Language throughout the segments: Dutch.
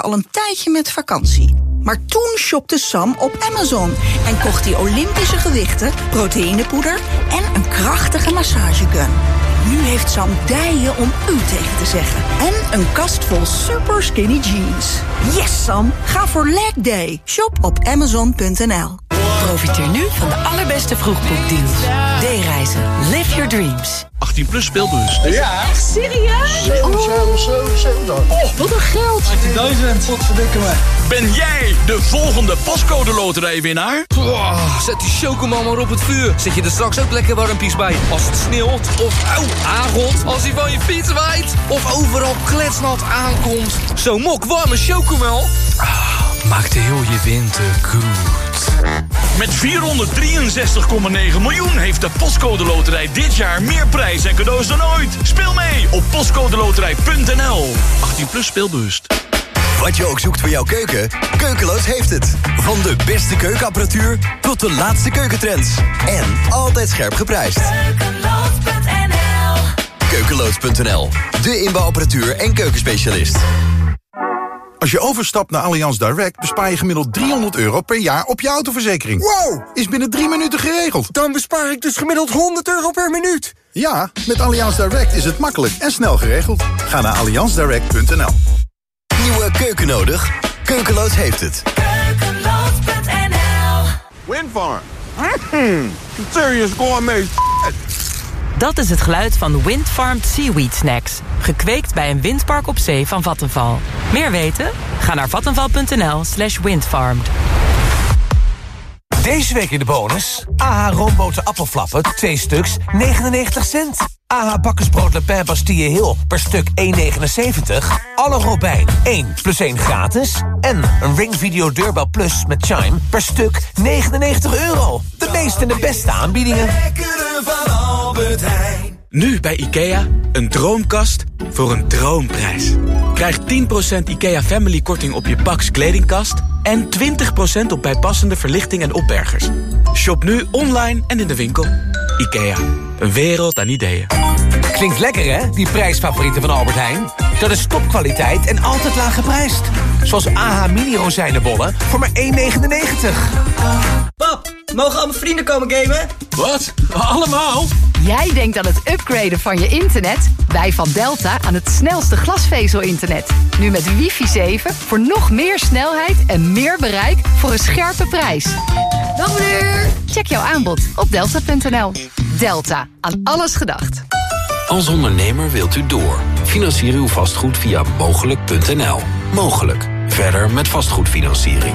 al een tijdje met vakantie. Maar toen shopte Sam op Amazon en kocht hij Olympische gewichten, proteïnepoeder en een krachtige massagegun. Nu heeft Sam dijen om u tegen te zeggen. En een kast vol super skinny jeans. Yes, Sam. Ga voor leg day. Shop op amazon.nl. Profiteer nu van de allerbeste vroegboekdeals. D-reizen. Live your dreams. 18 plus speelbus. Ja. Echt serieus? 7, 7, 7, 7 dan. Oh, wat een geld. 18.000. Wat verdikken me. Ben jij de volgende pascode loterijwinnaar? Oh, zet die chocomel maar op het vuur. Zet je er straks ook lekker warmpies bij. Als het sneeuwt of auw, aangot. Als hij van je fiets waait. Of overal kletsnat aankomt. Zo'n mok warme chocomel. Ah, maakt heel je winter goed. Met 463,9 miljoen heeft de Postcode Loterij dit jaar meer prijs en cadeaus dan ooit. Speel mee op postcodeloterij.nl. 18 plus speelbewust. Wat je ook zoekt voor jouw keuken, Keukeloos heeft het. Van de beste keukenapparatuur tot de laatste keukentrends. En altijd scherp geprijsd. Keukeloos.nl Keukeloos.nl, de inbouwapparatuur en keukenspecialist. Als je overstapt naar Allianz Direct bespaar je gemiddeld 300 euro per jaar op je autoverzekering. Wow! Is binnen drie minuten geregeld. Dan bespaar ik dus gemiddeld 100 euro per minuut. Ja, met Allianz Direct is het makkelijk en snel geregeld. Ga naar allianzdirect.nl. Nieuwe keuken nodig? Keukeloos heeft het. Keukeloos.nl Windfarm. Mm, serious gourmet Dat is het geluid van Windfarmed Seaweed Snacks. Gekweekt bij een windpark op zee van Vattenval. Meer weten? Ga naar vattenval.nl slash windfarmed. Deze week in de bonus. AH roomboten appelflappen, 2 stuks, 99 cent. AH bakkersbrood Le Pen Bastille Hill per stuk 1,79. Alle Robijn 1 plus 1 gratis. En een Ring Video Deurbel Plus met Chime per stuk 99 euro. De meeste en de beste aanbiedingen. Albert Heijn. Nu bij IKEA, een droomkast voor een droomprijs. Krijg 10% IKEA Family korting op je Pax kledingkast... en 20% op bijpassende verlichting en opbergers. Shop nu online en in de winkel. IKEA, een wereld aan ideeën. Klinkt lekker hè, die prijsfavorieten van Albert Heijn? Dat is topkwaliteit en altijd laag geprijsd. Zoals AH mini rozijnenbollen voor maar 1,99. Pap, mogen al mijn vrienden komen gamen? Wat? Allemaal? Jij denkt aan het upgraden van je internet? Wij van Delta aan het snelste glasvezel-internet. Nu met wifi 7 voor nog meer snelheid en meer bereik voor een scherpe prijs. Dag meneer! Check jouw aanbod op delta.nl. Delta, aan alles gedacht. Als ondernemer wilt u door. Financier uw vastgoed via mogelijk.nl. Mogelijk. Verder met vastgoedfinanciering.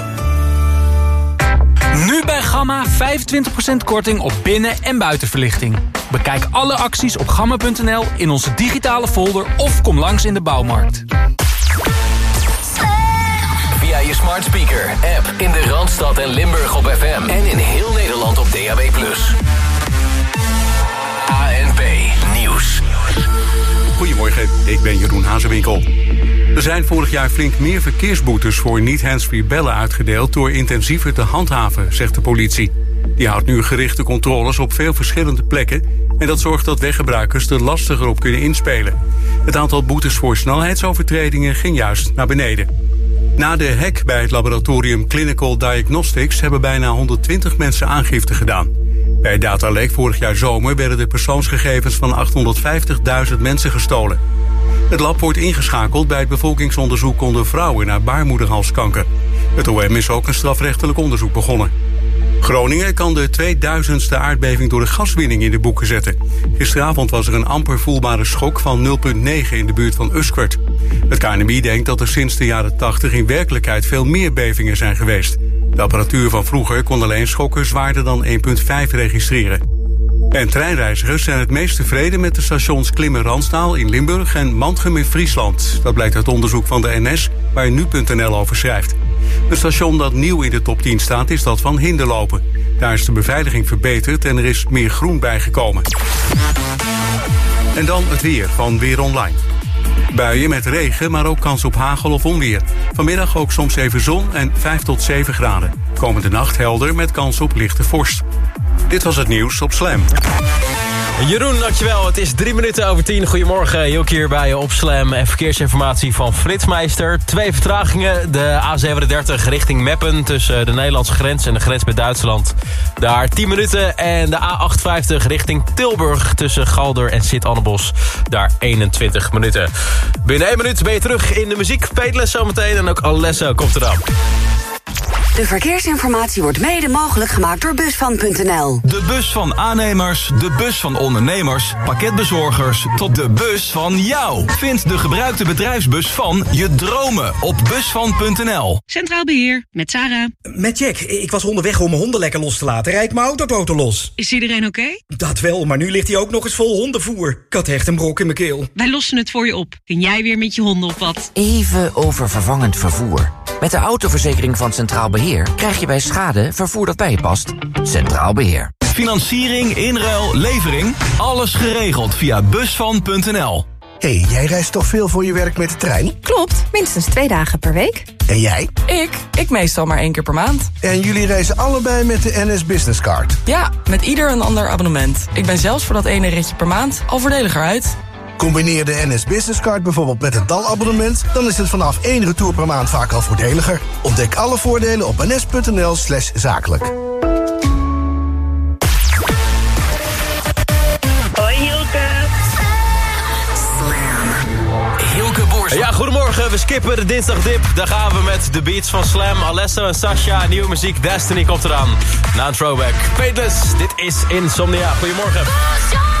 Nu bij Gamma 25% korting op binnen- en buitenverlichting. Bekijk alle acties op gamma.nl in onze digitale folder of kom langs in de bouwmarkt. Via je smart speaker, app in de Randstad en Limburg op FM en in heel Nederland op DAB+. Goedemorgen, ik ben Jeroen Hazewinkel. Er zijn vorig jaar flink meer verkeersboetes voor niet-handsfree bellen uitgedeeld... door intensiever te handhaven, zegt de politie. Die houdt nu gerichte controles op veel verschillende plekken... en dat zorgt dat weggebruikers er lastiger op kunnen inspelen. Het aantal boetes voor snelheidsovertredingen ging juist naar beneden. Na de hack bij het laboratorium Clinical Diagnostics... hebben bijna 120 mensen aangifte gedaan. Bij datalek vorig jaar zomer werden de persoonsgegevens van 850.000 mensen gestolen. Het lab wordt ingeschakeld bij het bevolkingsonderzoek onder vrouwen naar baarmoederhalskanker. Het OM is ook een strafrechtelijk onderzoek begonnen. Groningen kan de 2000ste aardbeving door de gaswinning in de boeken zetten. Gisteravond was er een amper voelbare schok van 0,9 in de buurt van Usquert. Het KNMI denkt dat er sinds de jaren 80 in werkelijkheid veel meer bevingen zijn geweest. De apparatuur van vroeger kon alleen schokken zwaarder dan 1,5 registreren. En treinreizigers zijn het meest tevreden met de stations Klimmen-Ransdaal in Limburg en Mantgem in Friesland. Dat blijkt uit onderzoek van de NS, waar nu.nl over schrijft. Een station dat nieuw in de top 10 staat is dat van Hinderlopen. Daar is de beveiliging verbeterd en er is meer groen bijgekomen. En dan het weer van Weer Online. Buien met regen, maar ook kans op hagel of onweer. Vanmiddag ook soms even zon en 5 tot 7 graden. Komende nacht helder met kans op lichte vorst. Dit was het nieuws op Slam. Jeroen, dankjewel. Het is drie minuten over tien. Goedemorgen, Joek hier bij op Slam. En verkeersinformatie van Fritsmeister. Twee vertragingen. De A37 richting Meppen tussen de Nederlandse grens en de grens met Duitsland. Daar 10 minuten. En de A58 richting Tilburg tussen Galder en Sint-Annebos. Daar 21 minuten. Binnen 1 minuut ben je terug in de muziek. Peetles zometeen en ook Alessa komt eraan. De verkeersinformatie wordt mede mogelijk gemaakt door Busvan.nl. De bus van aannemers, de bus van ondernemers, pakketbezorgers... tot de bus van jou. Vind de gebruikte bedrijfsbus van je dromen op busvan.nl. Centraal Beheer, met Sarah. Met Jack. Ik was onderweg om mijn honden lekker los te laten. Rijd mijn autoboten los. Is iedereen oké? Dat wel, maar nu ligt hij ook nog eens vol hondenvoer. Ik had echt een brok in mijn keel. Wij lossen het voor je op. Kun jij weer met je honden op wat? Even over vervangend vervoer. Met de autoverzekering van Centraal Beheer krijg je bij schade vervoer dat bij je past. Centraal Beheer. Financiering, inruil, levering. Alles geregeld via busvan.nl. hey, jij reist toch veel voor je werk met de trein? Klopt, minstens twee dagen per week. En jij? Ik? Ik meestal maar één keer per maand. En jullie reizen allebei met de NS Business Card? Ja, met ieder een ander abonnement. Ik ben zelfs voor dat ene ritje per maand al voordeliger uit. Combineer de NS Business Card bijvoorbeeld met een DAL-abonnement... dan is het vanaf één retour per maand vaak al voordeliger. Ontdek alle voordelen op ns.nl slash zakelijk. Hoi Hilke. Hilke Boers. Ja, goedemorgen. We skippen de dinsdagdip. Daar gaan we met de beats van Slam, Alesso en Sasha. Nieuwe muziek, Destiny komt eraan. Na een throwback. Pateless, dit is Insomnia. Goedemorgen.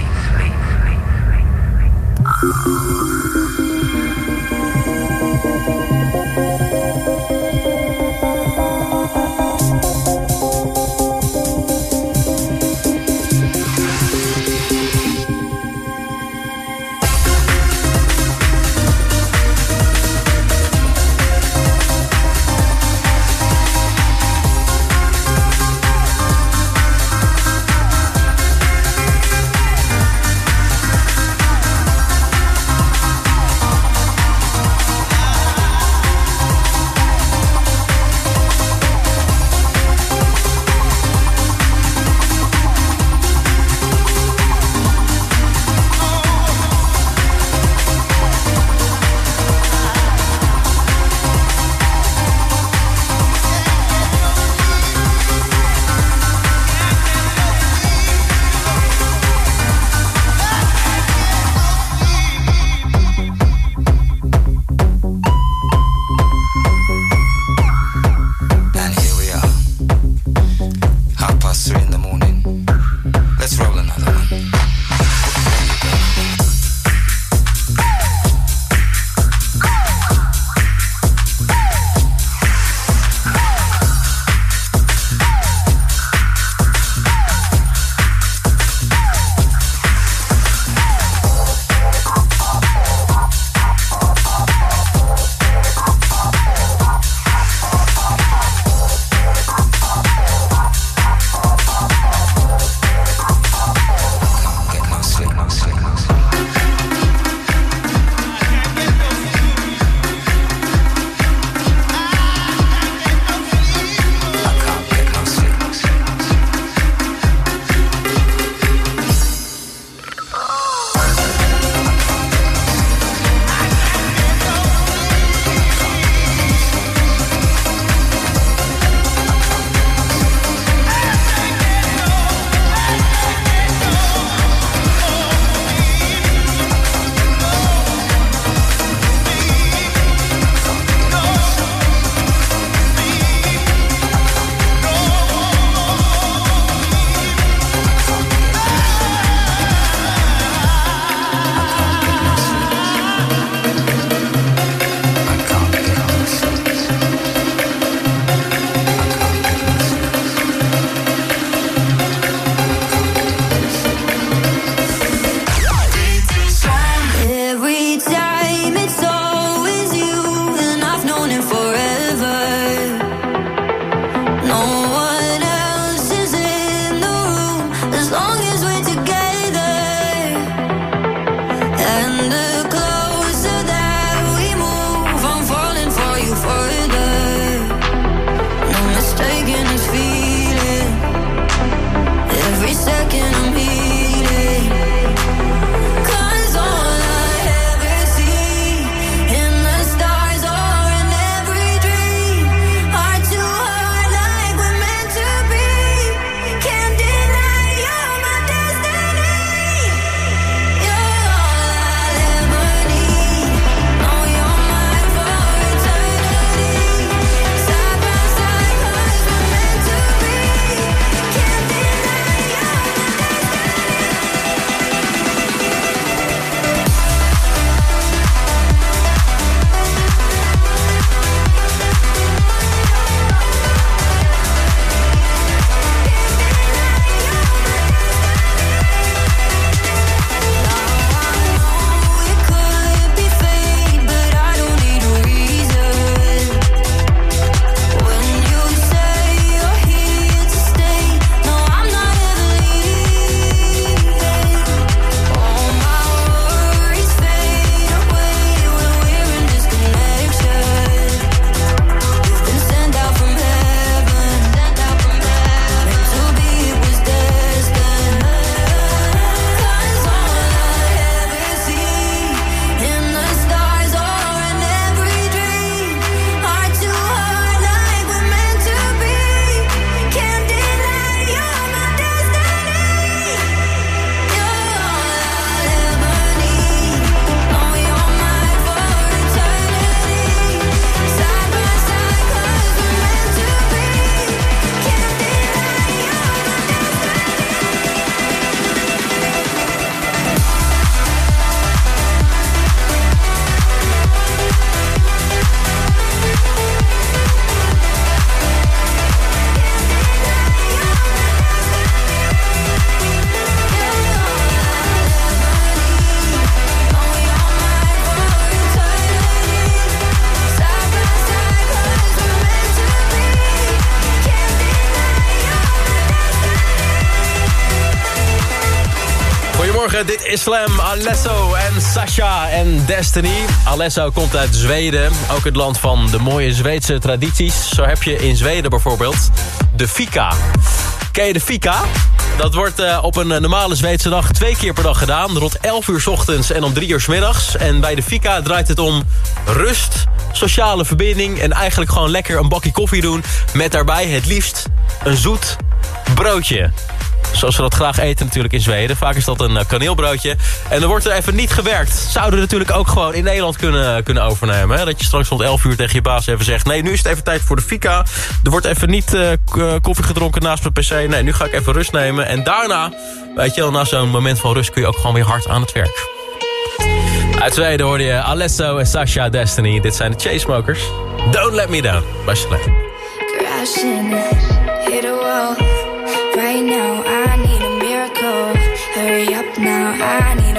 Thank you. Slam, Alesso en Sasha en Destiny. Alesso komt uit Zweden, ook het land van de mooie Zweedse tradities. Zo heb je in Zweden bijvoorbeeld de fika. Ken je de fika? Dat wordt eh, op een eh, normale Zweedse dag twee keer per dag gedaan. Rond 11 uur 's ochtends en om 3 uur 's middags. En bij de fika draait het om rust, sociale verbinding... en eigenlijk gewoon lekker een bakje koffie doen... met daarbij het liefst een zoet broodje. Zoals we dat graag eten natuurlijk in Zweden. Vaak is dat een eh, kaneelbroodje. En er wordt er even niet gewerkt. Zouden we natuurlijk ook gewoon in Nederland kunnen, kunnen overnemen. Hè? Dat je straks rond 11 uur tegen je baas even zegt... nee, nu is het even tijd voor de fika. Er wordt even niet eh, eh, koffie gedronken naast mijn pc. Nee, nu ga ik even rust nemen. En daarna, weet je wel, na zo'n moment van rust... kun je ook gewoon weer hard aan het werk. Uit Zweden hoorde je Alesso en Sasha Destiny. Dit zijn de Chainsmokers. Don't Let Me Down. Slam. crashing, hit a wall. Right now, I need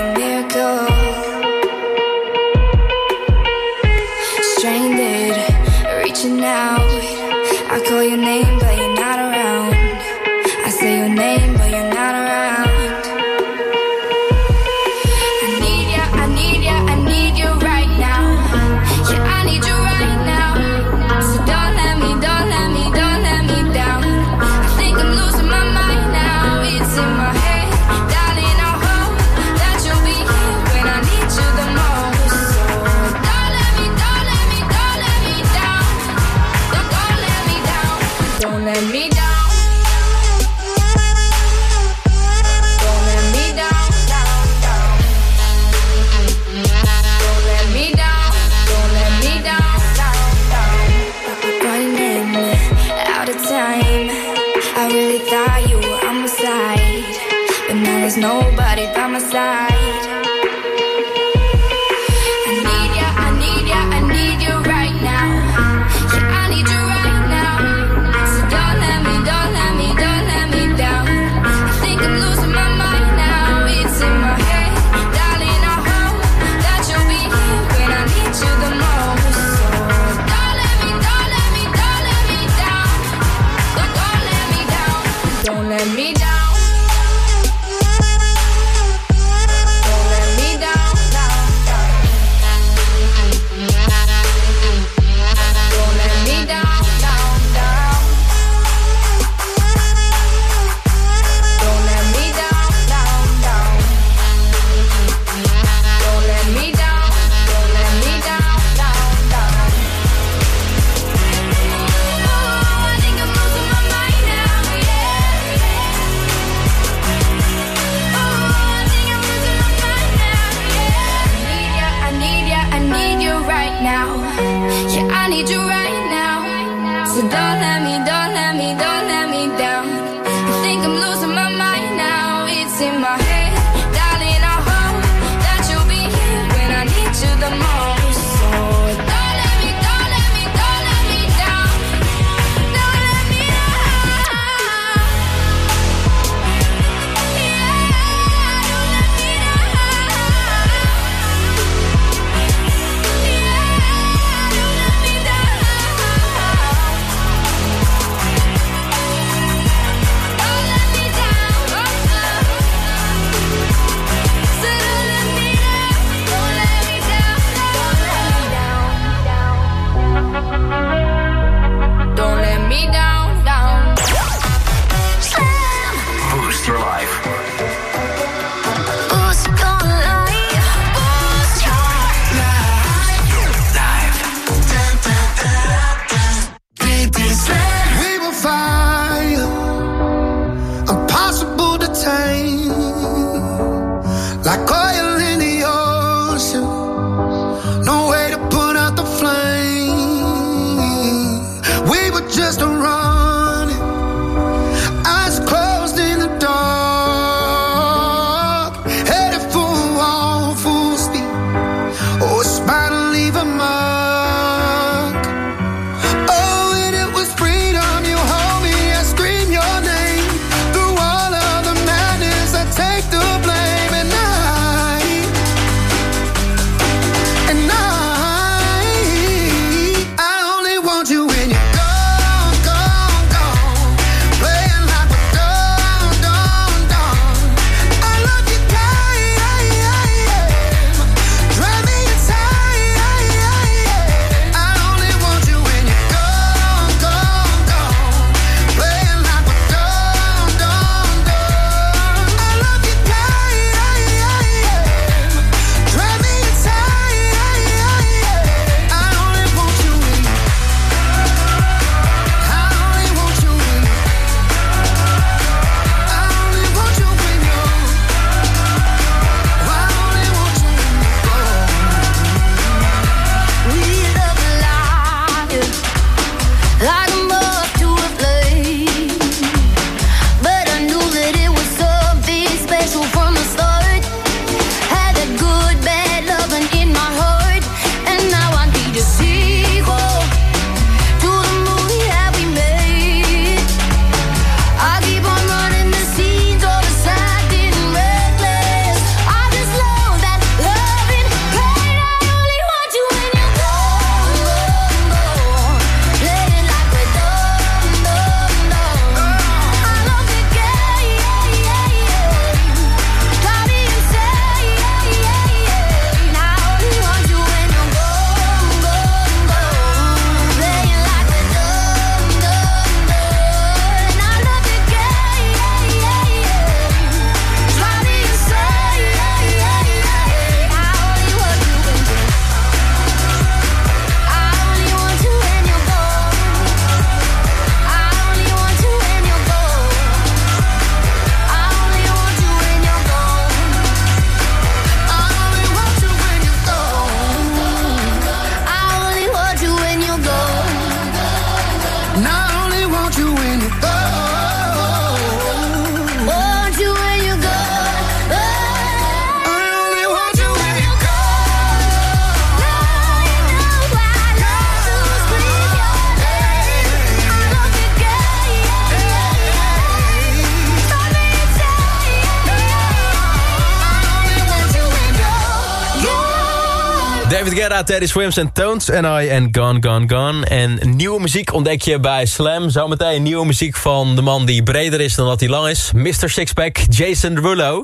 daarna Teddy Swims en Tones and I en Gone Gone Gone. En nieuwe muziek ontdek je bij Slam. Zometeen nieuwe muziek van de man die breder is dan dat hij lang is. Mr. Sixpack, Jason Rullo.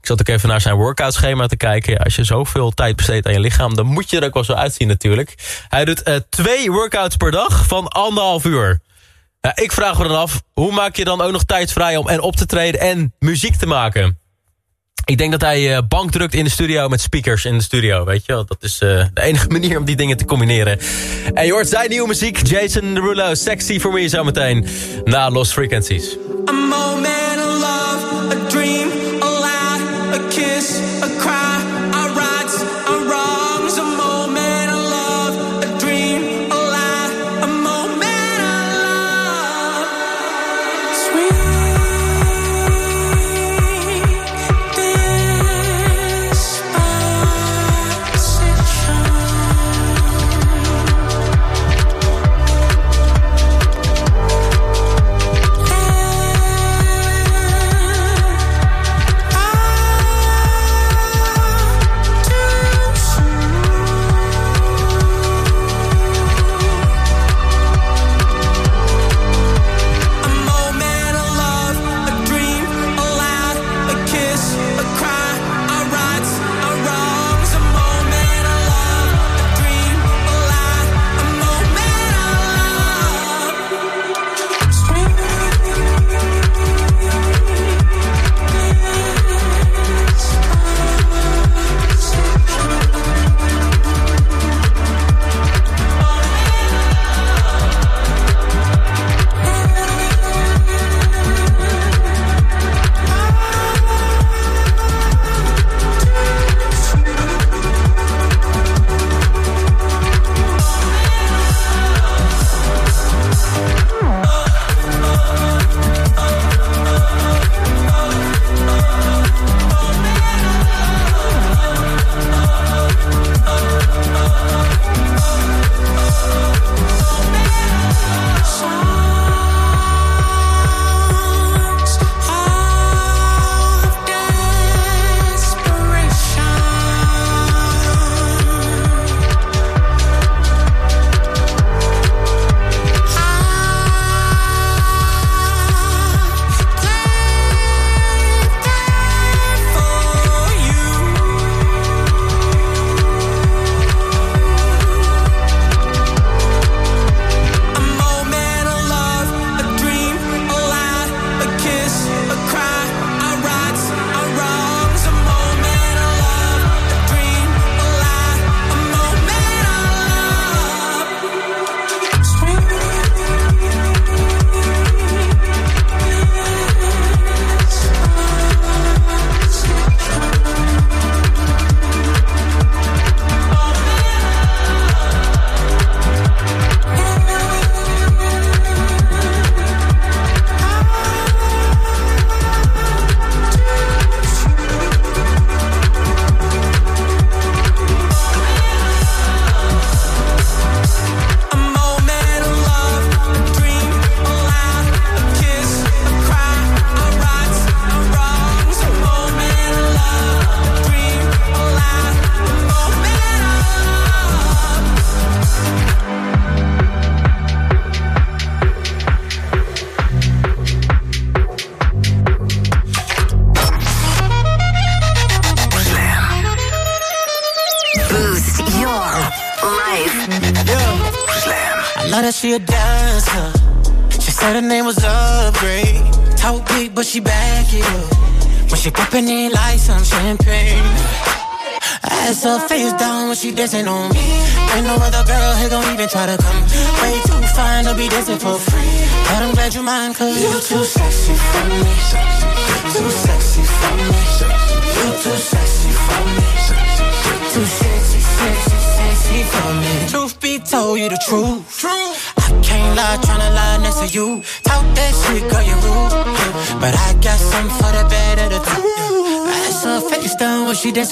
Ik zat ook even naar zijn workoutschema te kijken. Als je zoveel tijd besteedt aan je lichaam, dan moet je er ook wel zo uitzien natuurlijk. Hij doet eh, twee workouts per dag van anderhalf uur. Ik vraag me dan af, hoe maak je dan ook nog tijd vrij om en op te treden en muziek te maken? Ik denk dat hij eh, bank drukt in de studio met speakers in de studio, weet je wel. Dat is eh, de enige manier om die dingen te combineren. En je hoort zijn nieuwe muziek, Jason Derulo, Sexy for Me zometeen. Na Lost Frequencies. A moment of love, a dream.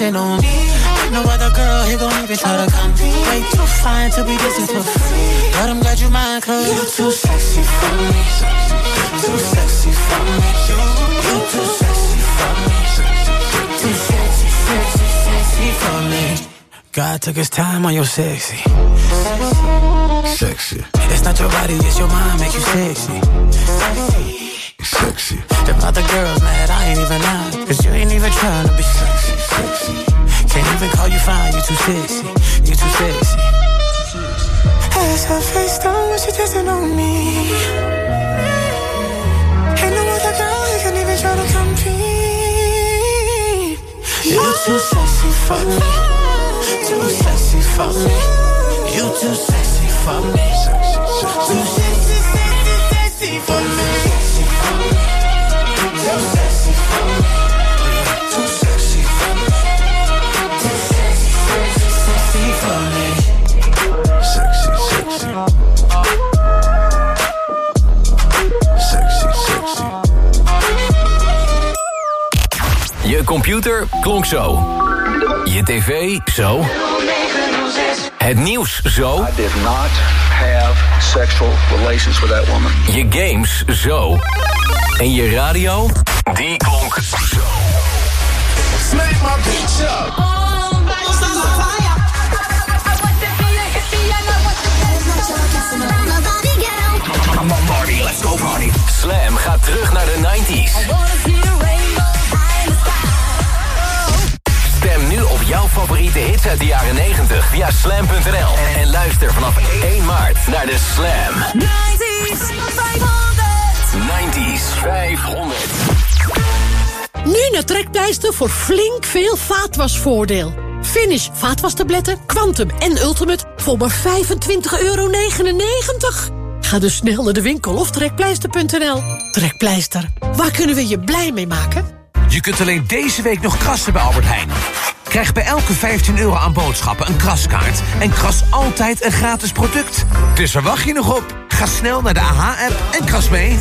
Dancing on me. Ain't no other girl here gon' even try to compete. Way too fine to be dancing for free. But I'm glad you mind, cause you're too sexy for me. Too sexy for me. You're too sexy for me. Too sexy, sexy, sexy for me. God took his time on your sexy. Sexy. It's not your body, it's your mind make you sexy. Sexy. Them other girls mad, I ain't even lying. Cause you ain't even trying to be sexy. Sexy. Can't even call you fine, you too sexy. You too sexy. Ass her face down when she dancing on me. Ain't no other girl who can even try to compete. You too sexy for me. Too sexy for me. You too sexy for me. Too sexy, sexy, sexy for me. Too sexy for me. Je computer klonk zo. Je tv zo. Het nieuws zo. I did not have sexual relations with that woman. Je games zo. En je radio, die klonk zo. Smack my bitch up. Come on party, let's go party. Slam gaat terug naar de 90s. Jouw favoriete hits uit de jaren 90 via slam.nl. En luister vanaf 1 maart naar de Slam 90s 500. Nu naar Trekpleister voor flink veel vaatwasvoordeel. Finish vaatwastabletten, Quantum en Ultimate voor maar 25,99 euro. Ga dus snel naar de winkel of trekpleister.nl. Trekpleister, waar kunnen we je blij mee maken? Je kunt alleen deze week nog krassen bij Albert Heijn. Krijg bij elke 15 euro aan boodschappen een kraskaart... en kras altijd een gratis product. Dus waar wacht je nog op? Ga snel naar de AH-app en kras mee.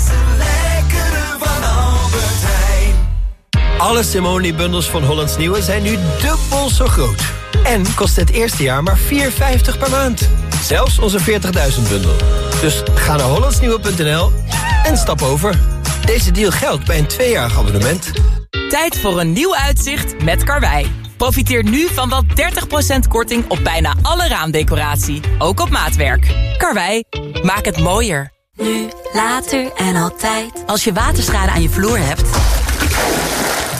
Alle Simone-bundels van Hollands Nieuwe zijn nu dubbel zo groot. En kost het eerste jaar maar 4,50 per maand. Zelfs onze 40.000-bundel. Dus ga naar hollandsnieuwe.nl en stap over. Deze deal geldt bij een tweejarig abonnement. Tijd voor een nieuw uitzicht met Karwei. Profiteer nu van wel 30% korting op bijna alle raamdecoratie. Ook op maatwerk. Karwei, maak het mooier. Nu, later en altijd. Als je waterschade aan je vloer hebt,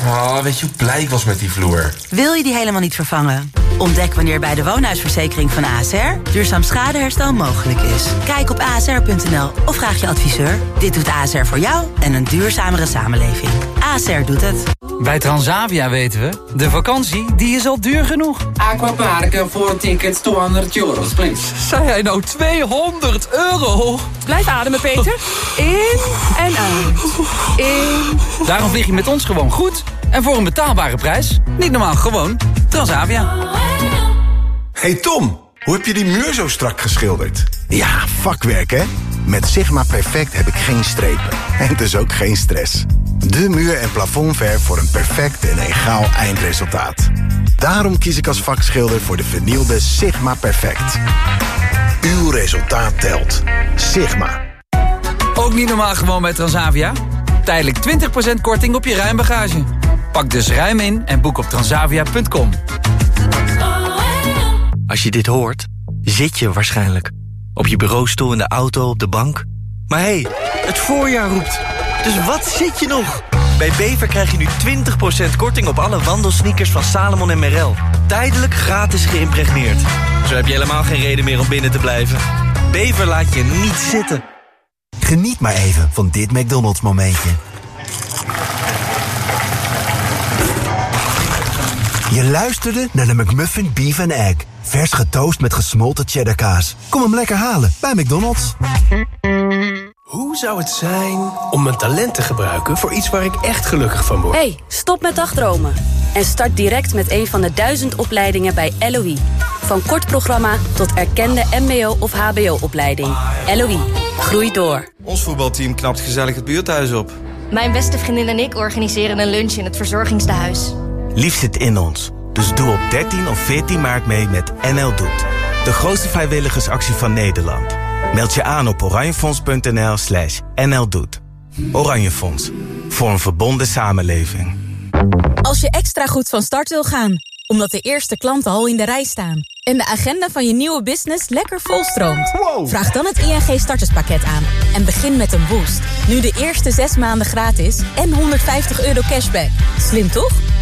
Oh, weet je hoe blij ik was met die vloer? wil je die helemaal niet vervangen. Ontdek wanneer bij de woonhuisverzekering van ASR duurzaam schadeherstel mogelijk is. Kijk op asr.nl of vraag je adviseur. Dit doet ASR voor jou en een duurzamere samenleving. ASR doet het. Bij Transavia weten we, de vakantie die is al duur genoeg. Aquaparken voor tickets 200 euros, please. Zei hij nou 200 euro? Blijf ademen, Peter. In en uit. In. Daarom vlieg je met ons gewoon goed. En voor een betaalbare prijs. Niet normaal, gewoon Transavia. Hey Tom, hoe heb je die muur zo strak geschilderd? Ja, vakwerk hè? Met Sigma Perfect heb ik geen strepen. En dus ook geen stress. De muur- en plafondverf voor een perfect en egaal eindresultaat. Daarom kies ik als vakschilder voor de vernielde Sigma Perfect. Uw resultaat telt. Sigma. Ook niet normaal gewoon bij Transavia. Tijdelijk 20% korting op je ruimbagage. Pak dus ruim in en boek op transavia.com. Als je dit hoort, zit je waarschijnlijk. Op je bureaustoel, in de auto, op de bank. Maar hé, hey, het voorjaar roept. Dus wat zit je nog? Bij Bever krijg je nu 20% korting op alle wandelsneakers van Salomon en Merrell. Tijdelijk gratis geïmpregneerd. Zo heb je helemaal geen reden meer om binnen te blijven. bever laat je niet zitten. Geniet maar even van dit McDonald's momentje. Je luisterde naar de McMuffin Beef and Egg. Vers getoast met gesmolten cheddarkaas. Kom hem lekker halen bij McDonald's. Hoe zou het zijn om mijn talent te gebruiken voor iets waar ik echt gelukkig van word? Hey, stop met dagdromen. En start direct met een van de duizend opleidingen bij LOE. Van kort programma tot erkende mbo- of hbo-opleiding. LOE, groei door. Ons voetbalteam knapt gezellig het buurthuis op. Mijn beste vriendin en ik organiseren een lunch in het verzorgingstehuis. Lief zit in ons. Dus doe op 13 of 14 maart mee met NL Doet. De grootste vrijwilligersactie van Nederland. Meld je aan op oranjefonds.nl slash nldoet. Oranje Fonds. Voor een verbonden samenleving. Als je extra goed van start wil gaan, omdat de eerste klanten al in de rij staan... en de agenda van je nieuwe business lekker volstroomt... vraag dan het ING starterspakket aan en begin met een boost. Nu de eerste zes maanden gratis en 150 euro cashback. Slim toch?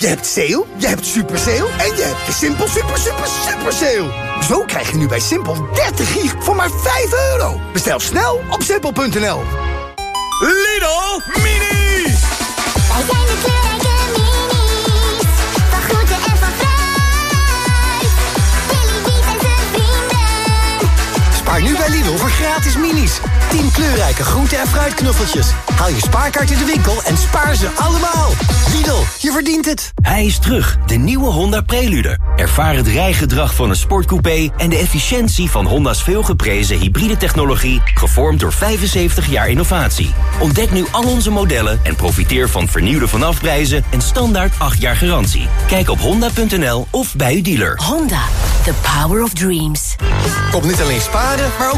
Je hebt sale, je hebt super sale en je hebt de Simpel super super super sale. Zo krijg je nu bij Simpel 30 gig voor maar 5 euro. Bestel snel op simpel.nl. Lidl Mini! Wij zijn de kleurrijke bij Lidl voor gratis minis. 10 kleurrijke groente- en fruitknuffeltjes. Haal je spaarkaart in de winkel en spaar ze allemaal. Lidl, je verdient het. Hij is terug, de nieuwe Honda Prelude. Ervaar het rijgedrag van een sportcoupé en de efficiëntie van Honda's veelgeprezen hybride technologie, gevormd door 75 jaar innovatie. Ontdek nu al onze modellen en profiteer van vernieuwde vanafprijzen en standaard 8 jaar garantie. Kijk op honda.nl of bij uw dealer. Honda, the power of dreams. Kom niet alleen sparen, maar ook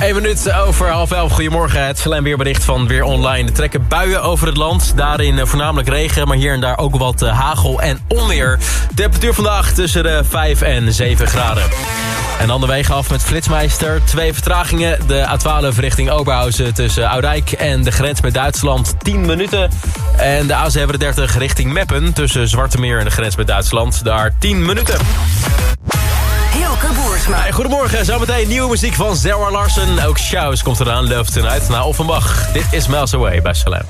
1 minuut over half elf. Goedemorgen, het Slam weerbericht van Weer Online. Er trekken buien over het land. Daarin eh, voornamelijk regen, maar hier en daar ook wat eh, hagel en onweer. Temperatuur vandaag tussen de 5 en 7 graden. En dan de wegen af met Flitsmeister. Twee vertragingen. De A12 richting Oberhausen tussen Oudijk en de grens met Duitsland 10 minuten. En de A37 richting Meppen tussen Zwarte Meer en de grens met Duitsland. Daar 10 minuten. Boersma. Hey, goedemorgen, zometeen nieuwe muziek van Zara Larsen. Ook Shouse komt eraan, Love Tonight. Na Offenbach, dit is Miles Away bij Salam.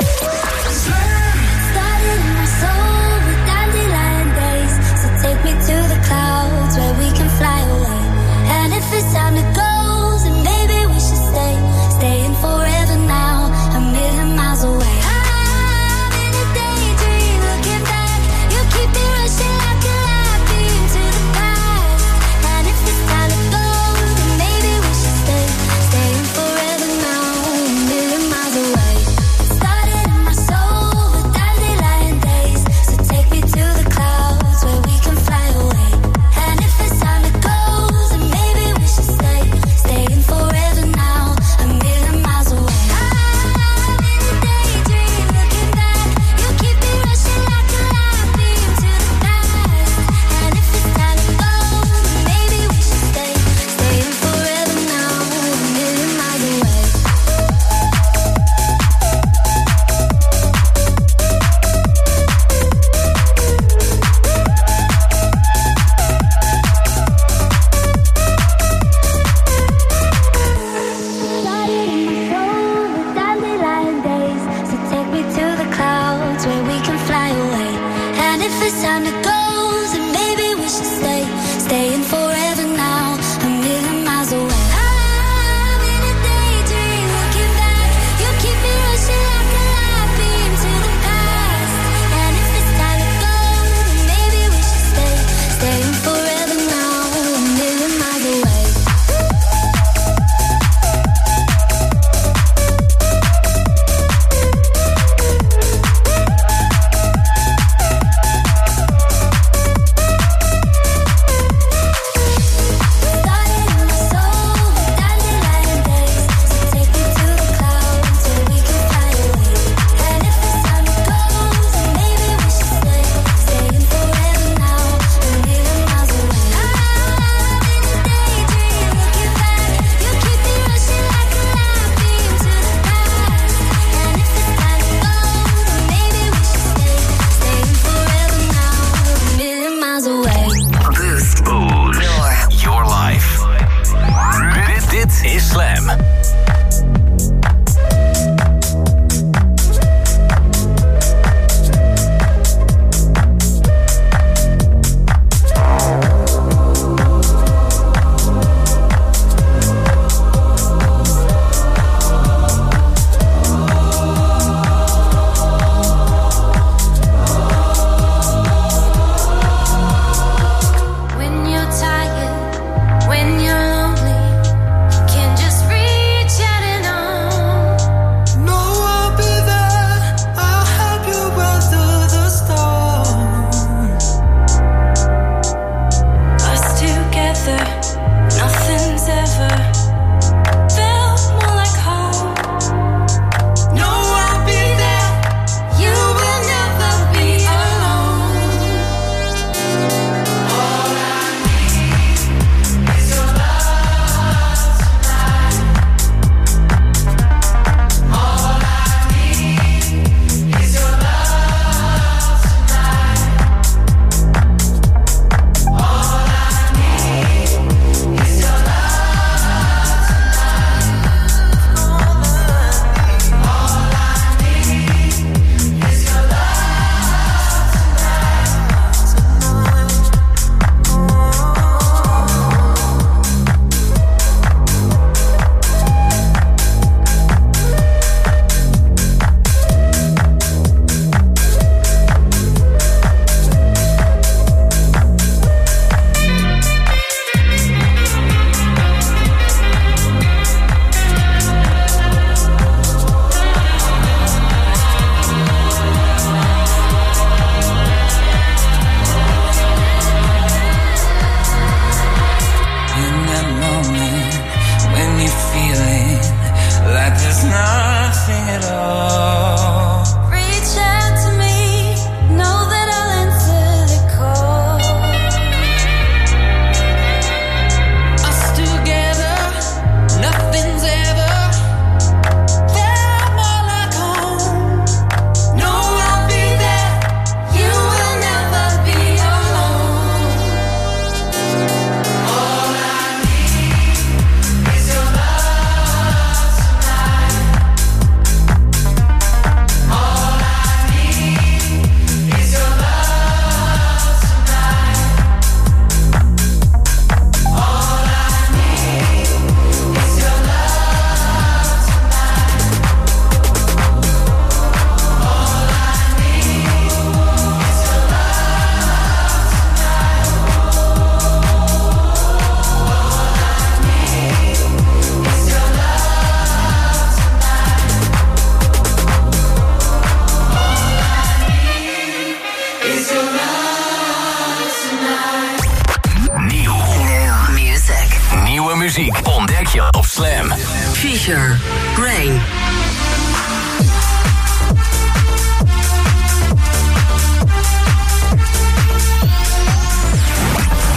ontdek je op Slam. Fisher, Brain.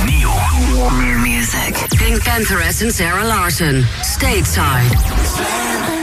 Neo, More music. Pink Panthers en Sarah Larson. Stateside.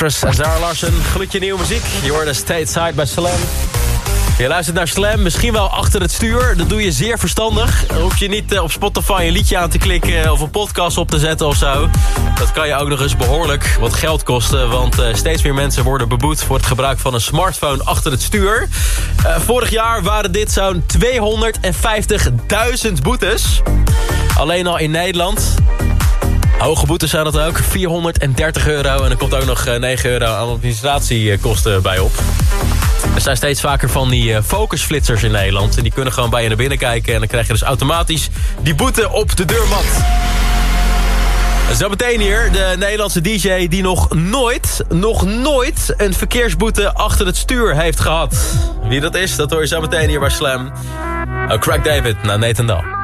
En Zara Larsen. Gloedje nieuwe muziek. Je hoorde Stateside bij Slam. Je luistert naar Slam, misschien wel achter het stuur. Dat doe je zeer verstandig. Dan hoef je niet eh, op Spotify een liedje aan te klikken eh, of een podcast op te zetten of zo. Dat kan je ook nog eens behoorlijk wat geld kosten. Want eh, steeds meer mensen worden beboet voor het gebruik van een smartphone achter het stuur. vorig jaar waren dit zo'n 250.000 boetes. Alleen al in Nederland. Hoge boetes zijn dat ook. 430 euro. En er komt ook nog eh, 9 euro aan administratiekosten bij op. Er zijn steeds vaker van die eh, focusflitsers in Nederland. En die kunnen gewoon bij je naar binnen kijken. En dan krijg je dus automatisch die boete op de deurmat. Zo meteen hier, de Nederlandse DJ die nog nooit, nog nooit een verkeersboete achter het stuur heeft gehad. Wie dat is, dat hoor je zo meteen hier bij Slam. Oh, Crack David naar Nathan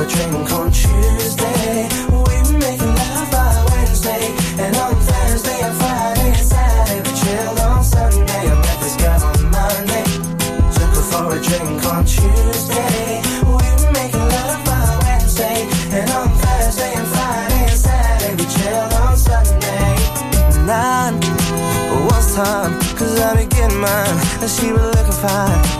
a drink on Tuesday. We making love by Wednesday. And on Thursday and Friday and Saturday we chilled on Sunday. I met this girl on Monday. Took her for a drink on Tuesday. We love by Wednesday. And on Thursday and Friday and Saturday we on Sunday. Nine cause I be getting mine. And she was looking fine.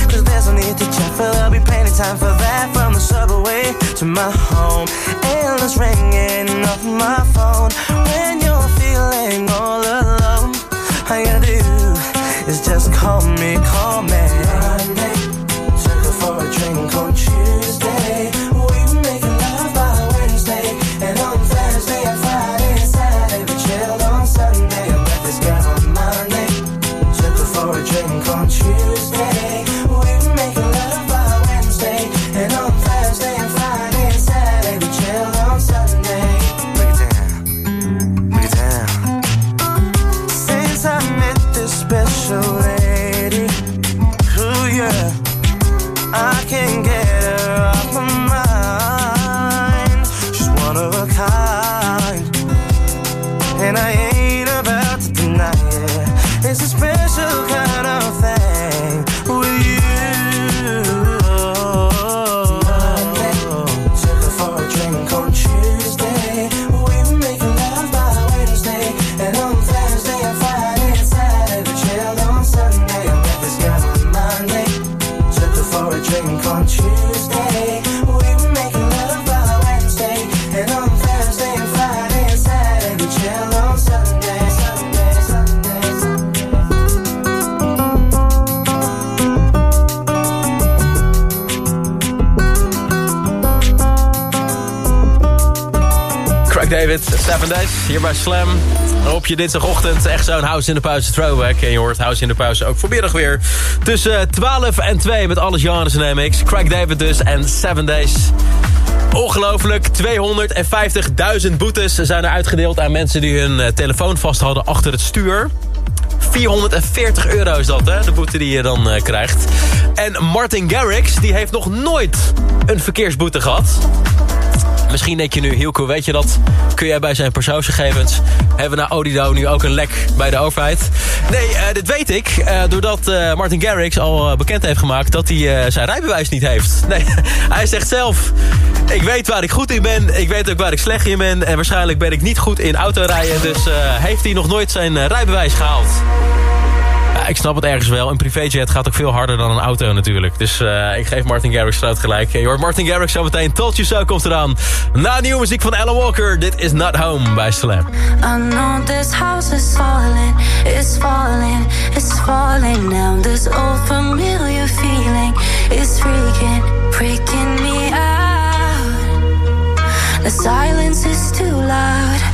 Cause there's no need to check, for there'll be plenty time for that. From the subway to my home, endless ringing off my phone. When you're feeling all alone, all you gotta do is just call me, call me. Bij Slam. Op je dinsdagochtend echt zo'n House in de Pauze throwback. En je hoort House in de Pauze ook vanmiddag weer. Tussen 12 en 2 met alle genres en MX. Craig David dus en Seven Days. Ongelooflijk, 250.000 boetes zijn er uitgedeeld aan mensen die hun eh, telefoon vast hadden achter het stuur. 440 euro is dat, hè, de boete die je dan eh, krijgt. En Martin Garrix, die heeft nog nooit een verkeersboete gehad. Misschien denk je nu, heel cool, weet je dat? Kun jij bij zijn persoonsgegevens... hebben we na Odido nu ook een lek bij de overheid? Nee, eh, dit weet ik. eh, doordat eh, Martin Garrix al bekend heeft gemaakt... dat hij zijn rijbewijs niet heeft. Nee, hij zegt zelf... Ik weet waar ik goed in ben. Ik weet ook waar ik slecht in ben. En waarschijnlijk ben ik niet goed in autorijden. Dus heeft hij nog nooit zijn rijbewijs gehaald. Ik snap het ergens wel. Een privéjet gaat ook veel harder dan een auto natuurlijk. Dus eh, ik geef Martin Garrix groot gelijk. Je hoort Martin Garrix zo meteen. Told You So komt eraan. Na nieuwe muziek van Alan Walker. Dit is Not Home bij Slam. I know this house is falling, it's falling, it's falling now. This old familiar feeling is freaking, freaking me out. The silence is too loud.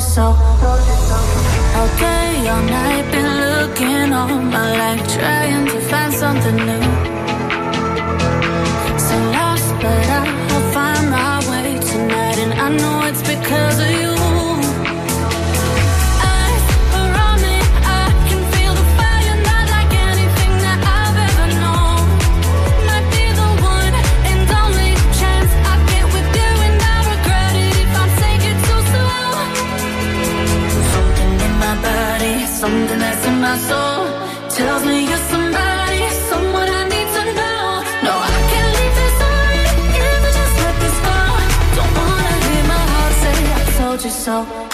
You so. Okay, all night been looking all my life, trying to find something new. So lost, but I'll my soul, tells me you're somebody, someone I need to know. No, I can't leave this if I just let this go. Don't wanna hear my heart say I told you so.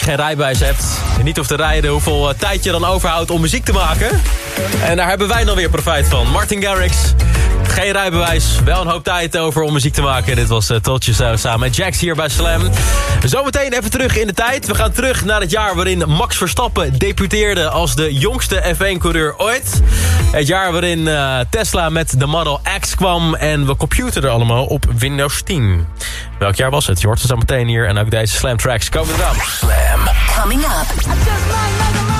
Als je geen rijbewijs hebt. En niet hoeft te rijden hoeveel eh, tijd je dan overhoudt om muziek te maken. En daar hebben wij dan weer profijt van. Martin Garrix. Geen rijbewijs, wel een hoop tijd over om muziek te maken. Dit was uh, Told You So samen met Jax hier bij Slam. Zometeen even terug in de tijd. We gaan terug naar het jaar waarin Max Verstappen debuteerde als de jongste F1-coureur ooit. Het jaar waarin eh, Tesla met de Model X kwam en we computerden allemaal op Windows 10. Welk jaar was het? Je hoort het zo meteen hier en ook deze Slam tracks komen eraan. Slam. Coming up.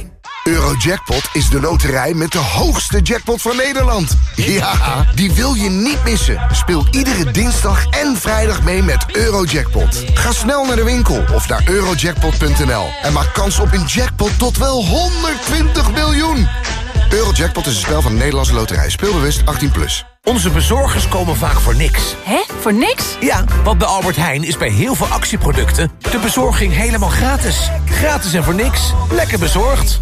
Eurojackpot is de loterij met de hoogste jackpot van Nederland. Ja, die wil je niet missen. Speel iedere dinsdag en vrijdag mee met Eurojackpot. Ga snel naar de winkel of naar eurojackpot.nl en maak kans op een jackpot tot wel 120 miljoen. Eurojackpot is een spel van de Nederlandse loterij. Speelbewust 18+. Plus. Onze bezorgers komen vaak voor niks. Hè? Voor niks? Ja, want bij Albert Heijn is bij heel veel actieproducten... de bezorging helemaal gratis. Gratis en voor niks. Lekker bezorgd.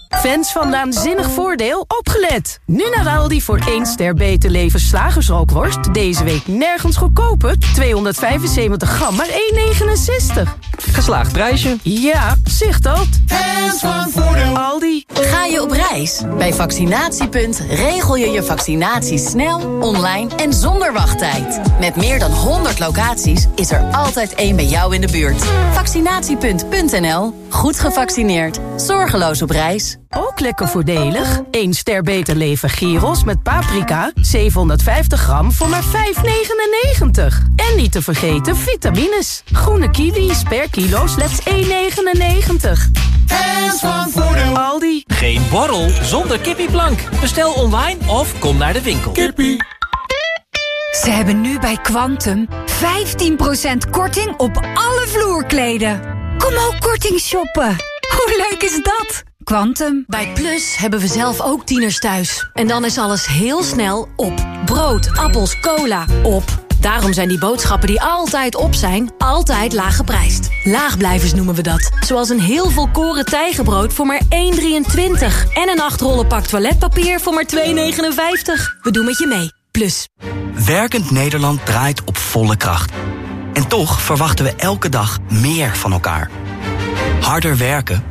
Fans van Naanzinnig Voordeel, opgelet! Nu naar Aldi voor 1 ster beter leven slagersrookworst. Deze week nergens goedkoper. 275 gram, maar 1,69. Geslaagd prijsje. Ja, zicht dat. Fans van Voordeel. Aldi. Ga je op reis? Bij Vaccinatiepunt regel je je vaccinatie snel, online en zonder wachttijd. Met meer dan 100 locaties is er altijd één bij jou in de buurt. Vaccinatiepunt.nl. Goed gevaccineerd. Zorgeloos op reis. Ook lekker voordelig. 1 ster beter leven gyros met paprika. 750 gram voor maar 5,99. En niet te vergeten vitamines. Groene kiwis per kilo slechts 1,99. Fans van Voordeel. Aldi. Geen borrel zonder kippieplank. Bestel online of kom naar de winkel. Kippie. Ze hebben nu bij Quantum 15% korting op alle vloerkleden. Kom ook korting shoppen. Hoe leuk is dat? Quantum. Bij Plus hebben we zelf ook tieners thuis. En dan is alles heel snel op. Brood, appels, cola, op. Daarom zijn die boodschappen die altijd op zijn, altijd laag geprijsd. Laagblijvers noemen we dat. Zoals een heel volkoren tijgenbrood voor maar 1,23. En een 8 rollen pak toiletpapier voor maar 2,59. We doen met je mee. Plus. Werkend Nederland draait op volle kracht. En toch verwachten we elke dag meer van elkaar. Harder werken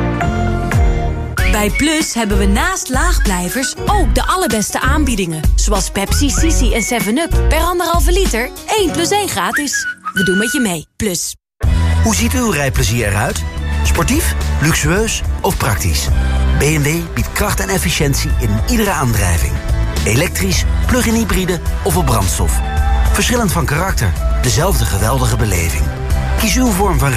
Bij Plus hebben we naast laagblijvers ook de allerbeste aanbiedingen. Zoals Pepsi, Sisi en 7-Up. Per anderhalve liter, 1 plus 1 gratis. We doen met je mee. Plus. Hoe ziet uw rijplezier eruit? Sportief, luxueus of praktisch? BMW biedt kracht en efficiëntie in iedere aandrijving. Elektrisch, plug-in hybride of op brandstof. Verschillend van karakter, dezelfde geweldige beleving. Kies uw vorm van